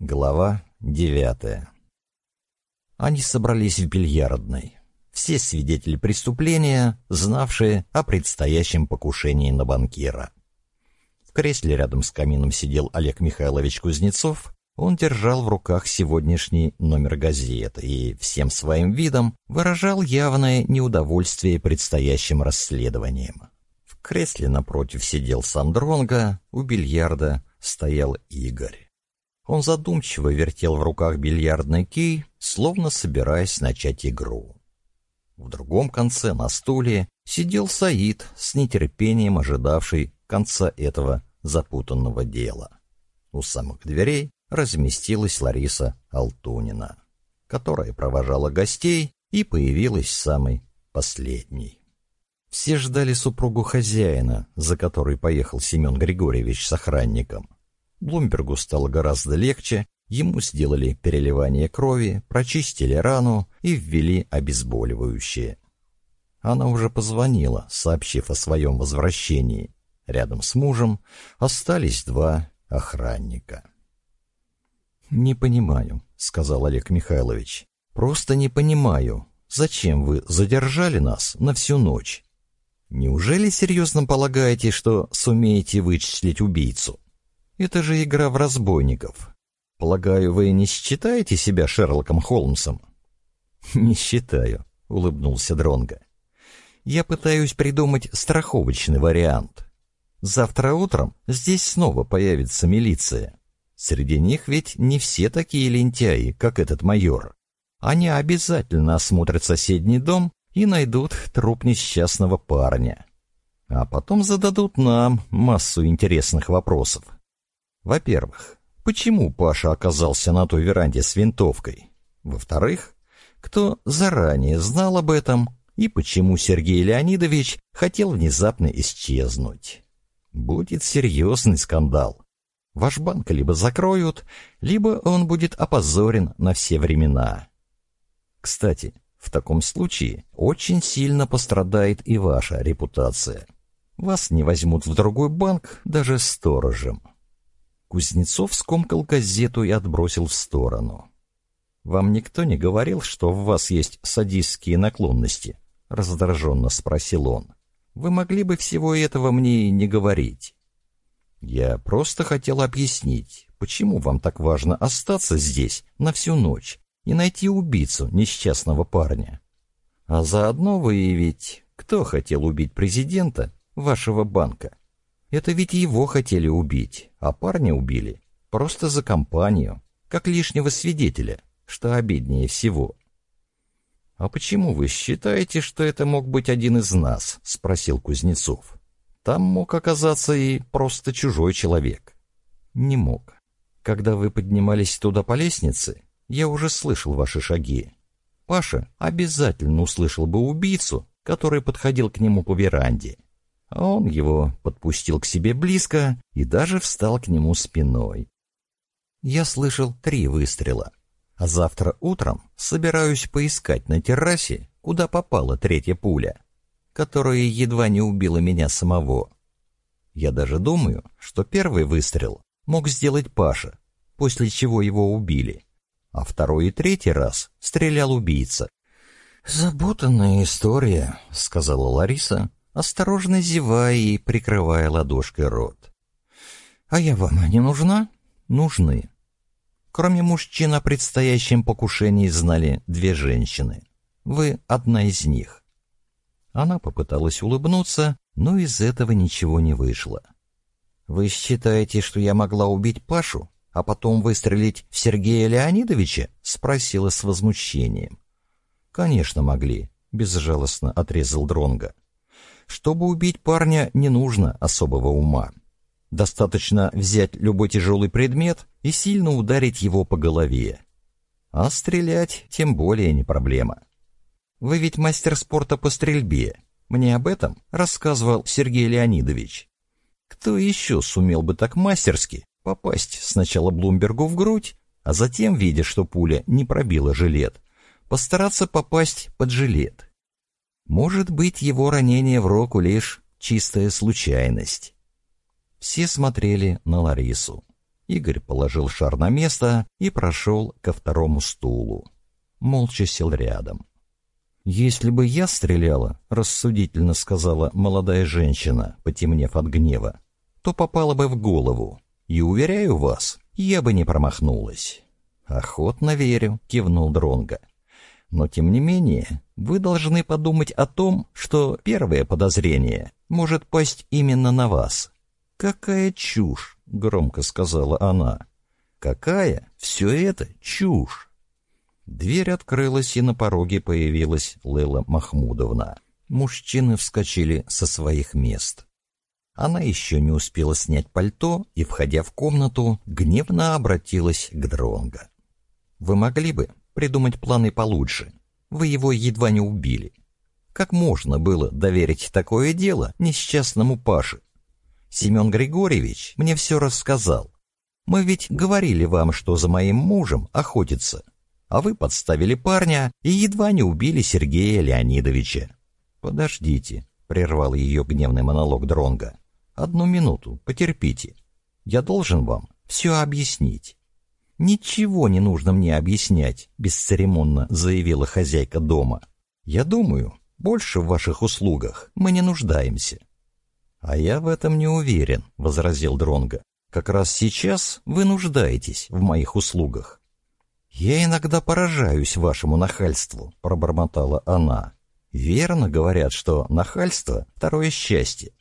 Глава девятая. Они собрались в бильярдной. Все свидетели преступления, знавшие о предстоящем покушении на банкира. В кресле рядом с камином сидел Олег Михайлович Кузнецов. Он держал в руках сегодняшний номер газеты и всем своим видом выражал явное неудовольствие предстоящим расследованием. В кресле напротив сидел Сандронга, у бильярда стоял Игорь. Он задумчиво вертел в руках бильярдный кий, словно собираясь начать игру. В другом конце на стуле сидел Саид, с нетерпением ожидавший конца этого запутанного дела. У самых дверей разместилась Лариса Алтунина, которая провожала гостей и появилась самой последней. Все ждали супругу хозяина, за которой поехал Семен Григорьевич с охранником. Блумбергу стало гораздо легче, ему сделали переливание крови, прочистили рану и ввели обезболивающее. Она уже позвонила, сообщив о своем возвращении. Рядом с мужем остались два охранника. «Не понимаю», — сказал Олег Михайлович. «Просто не понимаю, зачем вы задержали нас на всю ночь? Неужели серьезно полагаете, что сумеете вычислить убийцу?» Это же игра в разбойников. Полагаю, вы не считаете себя Шерлоком Холмсом? Не считаю, улыбнулся Дронга. Я пытаюсь придумать страховочный вариант. Завтра утром здесь снова появится милиция. Среди них ведь не все такие лентяи, как этот майор. Они обязательно осмотрят соседний дом и найдут труп несчастного парня. А потом зададут нам массу интересных вопросов. Во-первых, почему Паша оказался на той веранде с винтовкой? Во-вторых, кто заранее знал об этом и почему Сергей Леонидович хотел внезапно исчезнуть? Будет серьезный скандал. Ваш банк либо закроют, либо он будет опозорен на все времена. Кстати, в таком случае очень сильно пострадает и ваша репутация. Вас не возьмут в другой банк даже сторожем. Кузнецов скомкал газету и отбросил в сторону. «Вам никто не говорил, что в вас есть садистские наклонности?» — раздраженно спросил он. «Вы могли бы всего этого мне и не говорить». «Я просто хотел объяснить, почему вам так важно остаться здесь на всю ночь и найти убийцу несчастного парня. А заодно выявить, кто хотел убить президента вашего банка. Это ведь его хотели убить, а парня убили. Просто за компанию, как лишнего свидетеля, что обиднее всего. «А почему вы считаете, что это мог быть один из нас?» — спросил Кузнецов. «Там мог оказаться и просто чужой человек». «Не мог. Когда вы поднимались туда по лестнице, я уже слышал ваши шаги. Паша обязательно услышал бы убийцу, который подходил к нему по веранде. А он его подпустил к себе близко и даже встал к нему спиной. Я слышал три выстрела, а завтра утром собираюсь поискать на террасе, куда попала третья пуля, которая едва не убила меня самого. Я даже думаю, что первый выстрел мог сделать Паша, после чего его убили, а второй и третий раз стрелял убийца. «Запутанная история», — сказала Лариса, осторожно зевая и прикрывая ладошкой рот. «А я вам не нужна?» «Нужны». Кроме мужчин о предстоящем покушении знали две женщины. Вы одна из них. Она попыталась улыбнуться, но из этого ничего не вышло. «Вы считаете, что я могла убить Пашу, а потом выстрелить в Сергея Леонидовича?» — спросила с возмущением. «Конечно могли», — безжалостно отрезал Дронга. Чтобы убить парня, не нужно особого ума. Достаточно взять любой тяжелый предмет и сильно ударить его по голове. А стрелять тем более не проблема. Вы ведь мастер спорта по стрельбе. Мне об этом рассказывал Сергей Леонидович. Кто еще сумел бы так мастерски попасть сначала Блумбергу в грудь, а затем, видя, что пуля не пробила жилет, постараться попасть под жилет? Может быть, его ранение в руку лишь чистая случайность. Все смотрели на Ларису. Игорь положил шар на место и прошел ко второму стулу. Молча сел рядом. «Если бы я стреляла», — рассудительно сказала молодая женщина, потемнев от гнева, то попала бы в голову. И, уверяю вас, я бы не промахнулась. «Охотно верю», — кивнул Дронга. «Но, тем не менее, вы должны подумать о том, что первое подозрение может пасть именно на вас. Какая чушь! — громко сказала она. «Какая? Все это чушь!» Дверь открылась, и на пороге появилась Лейла Махмудовна. Мужчины вскочили со своих мест. Она еще не успела снять пальто и, входя в комнату, гневно обратилась к Дронго. «Вы могли бы придумать планы получше. Вы его едва не убили. Как можно было доверить такое дело несчастному Паше? Семен Григорьевич мне все рассказал. Мы ведь говорили вам, что за моим мужем охотится, а вы подставили парня и едва не убили Сергея Леонидовича. Подождите, прервал ее гневный монолог Дронга. Одну минуту, потерпите. Я должен вам все объяснить. Ничего не нужно мне объяснять, бесцеремонно заявила хозяйка дома. Я думаю, больше в ваших услугах мы не нуждаемся. «А я в этом не уверен», — возразил Дронго. «Как раз сейчас вы нуждаетесь в моих услугах». «Я иногда поражаюсь вашему нахальству», — пробормотала она. «Верно говорят, что нахальство — второе счастье.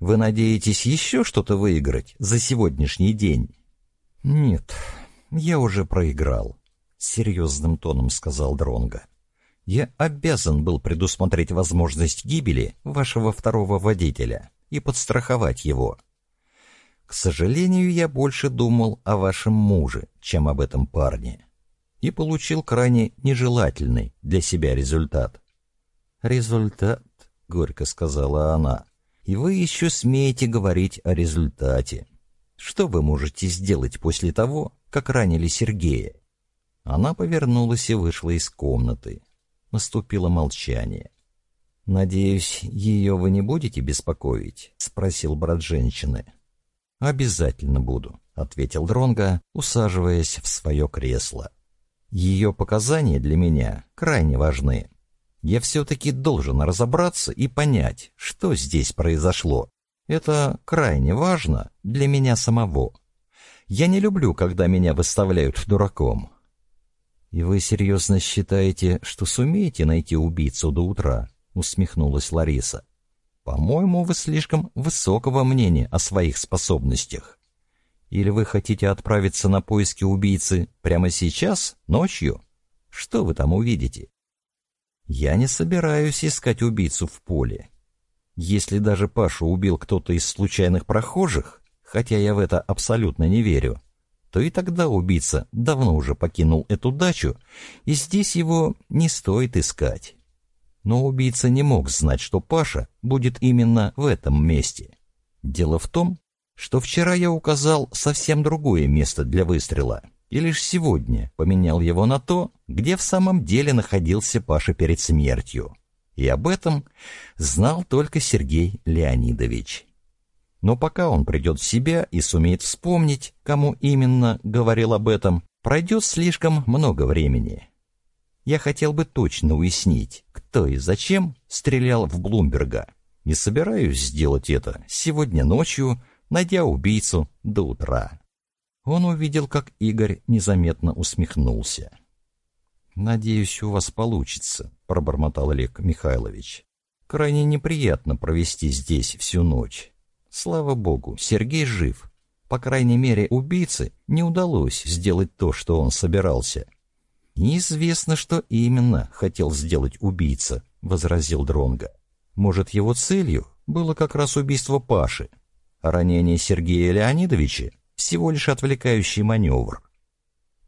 Вы надеетесь еще что-то выиграть за сегодняшний день?» «Нет, я уже проиграл», — серьезным тоном сказал Дронго. «Я обязан был предусмотреть возможность гибели вашего второго водителя» и подстраховать его. К сожалению, я больше думал о вашем муже, чем об этом парне, и получил крайне нежелательный для себя результат. «Результат», — горько сказала она, — «и вы еще смеете говорить о результате. Что вы можете сделать после того, как ранили Сергея?» Она повернулась и вышла из комнаты. Наступило молчание. «Надеюсь, ее вы не будете беспокоить?» — спросил брат женщины. «Обязательно буду», — ответил Дронга, усаживаясь в свое кресло. «Ее показания для меня крайне важны. Я все-таки должен разобраться и понять, что здесь произошло. Это крайне важно для меня самого. Я не люблю, когда меня выставляют дураком». «И вы серьезно считаете, что сумеете найти убийцу до утра?» усмехнулась Лариса. По-моему, вы слишком высокого мнения о своих способностях. Или вы хотите отправиться на поиски убийцы прямо сейчас, ночью? Что вы там увидите? Я не собираюсь искать убийцу в поле. Если даже Пашу убил кто-то из случайных прохожих, хотя я в это абсолютно не верю, то и тогда убийца давно уже покинул эту дачу, и здесь его не стоит искать. Но убийца не мог знать, что Паша будет именно в этом месте. Дело в том, что вчера я указал совсем другое место для выстрела, и лишь сегодня поменял его на то, где в самом деле находился Паша перед смертью. И об этом знал только Сергей Леонидович. Но пока он придет в себя и сумеет вспомнить, кому именно говорил об этом, пройдет слишком много времени. Я хотел бы точно уяснить, кто и зачем стрелял в Блумберга. Не собираюсь сделать это сегодня ночью, найдя убийцу до утра. Он увидел, как Игорь незаметно усмехнулся. «Надеюсь, у вас получится», — пробормотал Олег Михайлович. «Крайне неприятно провести здесь всю ночь. Слава богу, Сергей жив. По крайней мере, убийце не удалось сделать то, что он собирался. Неизвестно, что именно хотел сделать убийца, возразил Дронга. Может, его целью было как раз убийство Паши, а ранение Сергея Леонидовича всего лишь отвлекающий маневр.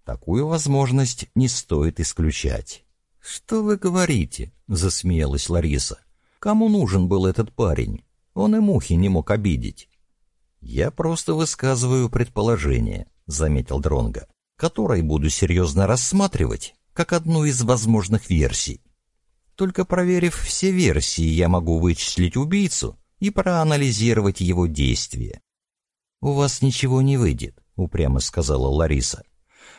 Такую возможность не стоит исключать. Что вы говорите? засмеялась Лариса. Кому нужен был этот парень? Он и мухи не мог обидеть. Я просто высказываю предположение, заметил Дронга который буду серьезно рассматривать как одну из возможных версий. Только проверив все версии, я могу вычислить убийцу и проанализировать его действия. «У вас ничего не выйдет», — упрямо сказала Лариса.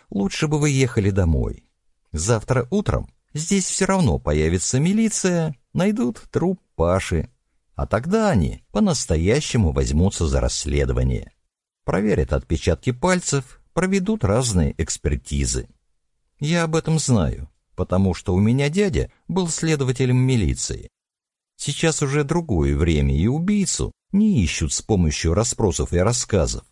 «Лучше бы вы ехали домой. Завтра утром здесь все равно появится милиция, найдут труп Паши. А тогда они по-настоящему возьмутся за расследование. Проверят отпечатки пальцев, проведут разные экспертизы. Я об этом знаю, потому что у меня дядя был следователем милиции. Сейчас уже другое время, и убийцу не ищут с помощью расспросов и рассказов.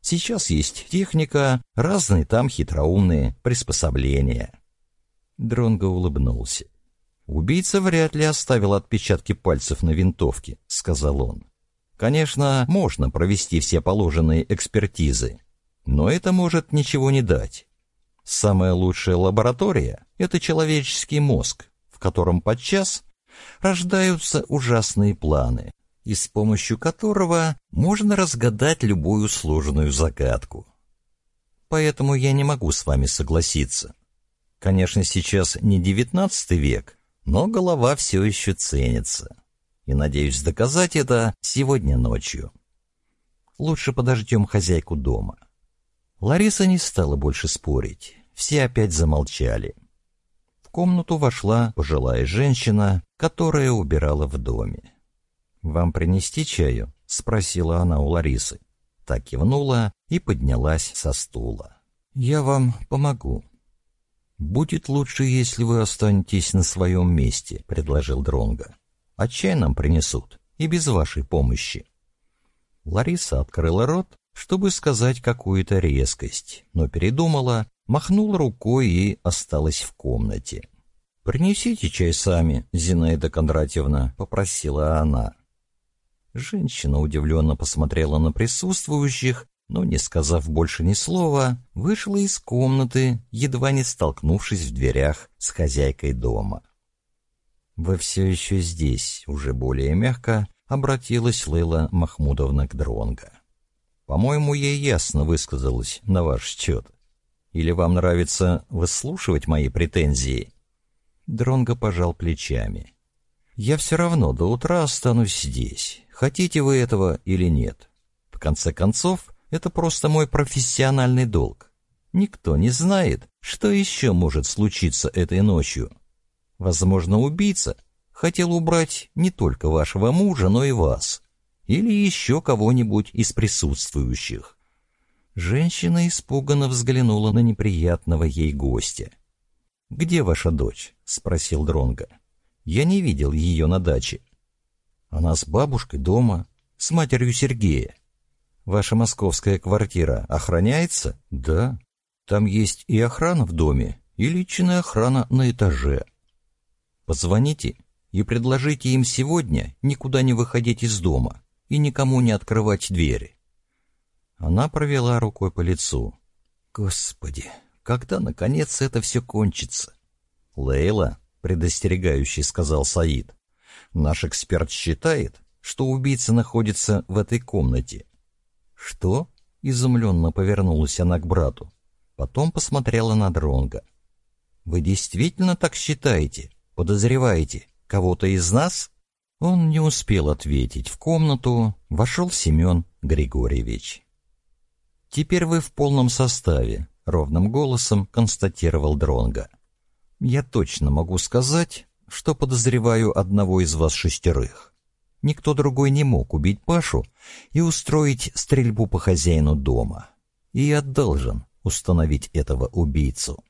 Сейчас есть техника, разные там хитроумные приспособления. Дронго улыбнулся. «Убийца вряд ли оставил отпечатки пальцев на винтовке», — сказал он. «Конечно, можно провести все положенные экспертизы, но это может ничего не дать. Самая лучшая лаборатория — это человеческий мозг, в котором подчас рождаются ужасные планы, и с помощью которого можно разгадать любую сложную загадку. Поэтому я не могу с вами согласиться. Конечно, сейчас не девятнадцатый век, но голова все еще ценится. И надеюсь доказать это сегодня ночью. Лучше подождем хозяйку дома. Лариса не стала больше спорить. Все опять замолчали. В комнату вошла пожилая женщина, которая убирала в доме. «Вам принести чаю?» — спросила она у Ларисы. Так кивнула и поднялась со стула. «Я вам помогу». «Будет лучше, если вы останетесь на своем месте», — предложил Дронга. «А чай нам принесут, и без вашей помощи». Лариса открыла рот, чтобы сказать какую-то резкость, но передумала, махнула рукой и осталась в комнате. «Принесите чай сами, Зинаида Кондратьевна», — попросила она. Женщина удивленно посмотрела на присутствующих, но, не сказав больше ни слова, вышла из комнаты, едва не столкнувшись в дверях с хозяйкой дома. «Вы все еще здесь», — уже более мягко обратилась Лейла Махмудовна к Дронго. «По-моему, ей ясно высказалась на ваш счет. Или вам нравится выслушивать мои претензии?» Дронго пожал плечами. «Я все равно до утра останусь здесь, хотите вы этого или нет. В конце концов, это просто мой профессиональный долг. Никто не знает, что еще может случиться этой ночью. Возможно, убийца хотел убрать не только вашего мужа, но и вас. Или еще кого-нибудь из присутствующих. Женщина испуганно взглянула на неприятного ей гостя. «Где ваша дочь?» — спросил Дронга. «Я не видел ее на даче». «Она с бабушкой дома, с матерью Сергея. Ваша московская квартира охраняется? Да. Там есть и охрана в доме, и личная охрана на этаже. Позвоните и предложите им сегодня никуда не выходить из дома и никому не открывать двери. Она провела рукой по лицу. Господи, когда, наконец, это все кончится? Лейла, предостерегающий сказал Саид, наш эксперт считает, что убийца находится в этой комнате «Что?» — изумленно повернулась она к брату. Потом посмотрела на Дронга. «Вы действительно так считаете? Подозреваете? Кого-то из нас?» Он не успел ответить. В комнату вошел Семен Григорьевич. «Теперь вы в полном составе», — ровным голосом констатировал Дронга. «Я точно могу сказать, что подозреваю одного из вас шестерых. Никто другой не мог убить Пашу и устроить стрельбу по хозяину дома. И я должен установить этого убийцу.